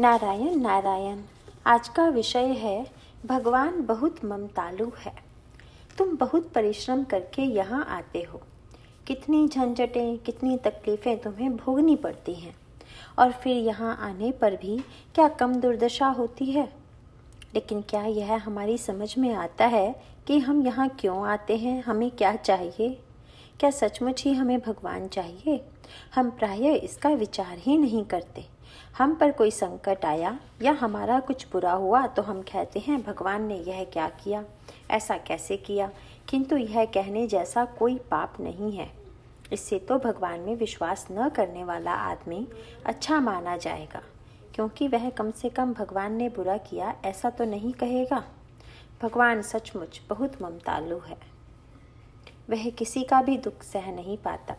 नारायण नारायण, आज का विषय है, भगवान बहुत ममतालु है। तुम बहुत परिश्रम करके यहाँ आते हो। कितनी झंझटें, कितनी तकलीफ़ें तुम्हें भोगनी पड़ती हैं। और फिर यहाँ आने पर भी क्या कम दुर्दशा होती है? लेकिन क्या यह हमारी समझ में आता है कि हम यहाँ क्यों आते हैं, हमें क्या चाहिए? क्या सचमुच ही हमें भगवान चाहिए? हम प्रायः इसका विचार ही नहीं करते। हम पर कोई संकट आया या हमारा कुछ बुरा हुआ तो हम कहते हैं, भगवान ने यह क्या किया? ऐसा कैसे किया? किंतु यह कहने जैसा कोई पाप नहीं है। इससे तो भगवान में विश्वास न करने वाला आदमी अच्छा माना जाएगा, क्योंकि वह कम से कम भगवान ने बुरा किया, ऐसा तो नहीं कहेगा। भगवान सचमुच बहुत ममतालु है। वह किसी का भी दुख सह नहीं पाता।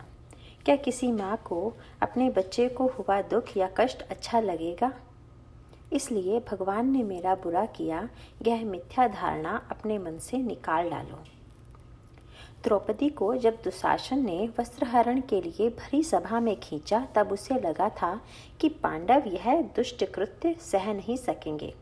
क्या किसी माँ को अपने बच्चे को हुआ दुख या कष्ट अच्छा लगेगा? इसलिए भगवान ने मेरा बुरा किया, यह मिथ्या धारणा अपने मन से निकाल डालो। द्रौपदी को जब दुशासन ने वस्त्रहरण के लिए भरी सभा में खींचा, तब उसे लगा था कि पांडव यह दुष्ट कृत्य सह नहीं सकेंगे।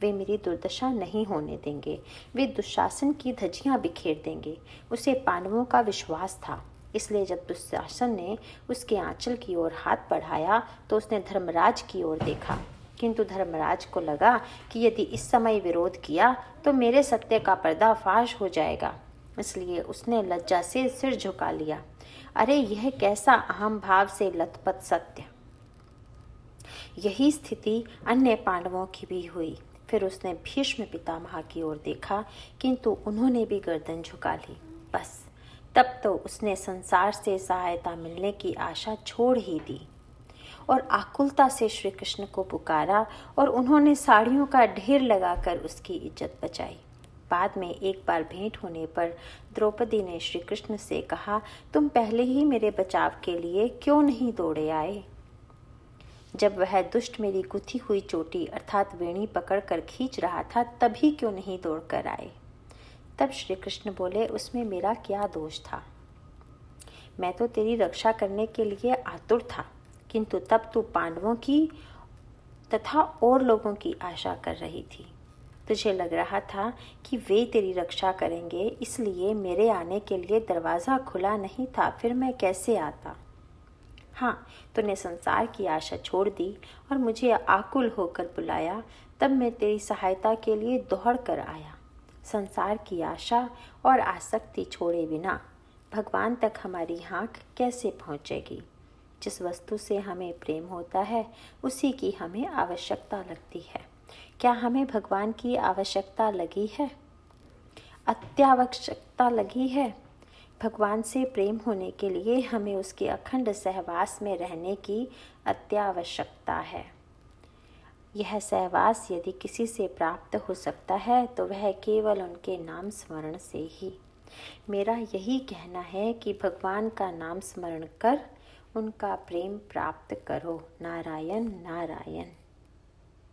वे मेरी दुर्दशा नहीं होने देंगे। वे दुशासन की धजियाँ बिखेर देंगे। उसे पांडवों का विश्वास था। इसलिए जब दुशासन ने उसके आंचल की ओर हाथ बढ़ाया तो उसने धर्मराज की ओर देखा। किंतु धर्मराज को लगा कि यदि इस समय विरोध किया तो मेरे सत्य का पर्दाफाश हो जाएगा। इसलिए उसने लज्जा से सिर झुका लिया। अरे, यह कैसा अहम भाव से लथपथ सत्य? यही स्थिति अन्य पांडवों की भी हुई। फिर उसने भीष्म पितामह की ओर देखा, किंतु उन्होंने भी गर्दन झुका ली। बस। तब तो उसने संसार से सहायता मिलने की आशा छोड़ ही दी और आकुलता से श्री कृष्ण को पुकारा और उन्होंने साड़ियों का ढेर लगाकर उसकी इज़्ज़त बचाई। बाद में एक बार भेंट होने पर द्रौपदी ने श्री कृष्ण से कहा, तुम पहले ही मेरे बचाव के लिए क्यों नहीं दौड़े आए? जब वह दुष्ट मेरी गुथी हुई चोटी अर्थात वेणी पकड़कर खींच रहा था, तभी क्यों नहीं दौड़कर आए? तब श्री कृष्ण बोले, उसमें मेरा क्या दोष था? मैं तो तेरी रक्षा करने के लिए आतुर था, किंतु तब तू पांडवों की तथा और लोगों की आशा कर रही थी। तुझे लग रहा था कि वे तेरी रक्षा करेंगे, इसलिए मेरे आने के लिए दरवाज़ा खुला नहीं था, फिर मैं कैसे आता? हाँ तूने संसार की आशा छोड़ दी और मुझे आकुल होकर बुलाया, तब मैं तेरी सहायता के लिए दौड़ कर आया। संसार की आशा और आसक्ति छोड़े बिना, भगवान तक हमारी हाँख कैसे पहुँचेगी? जिस वस्तु से हमें प्रेम होता है, उसी की हमें आवश्यकता लगती है। क्या हमें भगवान की आवश्यकता लगी है? अत्यावश्यकता लगी है। भगवान से प्रेम होने के लिए हमें उसके अखंड सहवास में रहने की अत्यावश्यकता है। यह सहवास यदि किसी से प्राप्त हो सकता है तो वह केवल उनके नाम स्मरण से ही। मेरा यही कहना है कि भगवान का नाम स्मरण कर, उनका प्रेम प्राप्त करो। नारायण नारायण।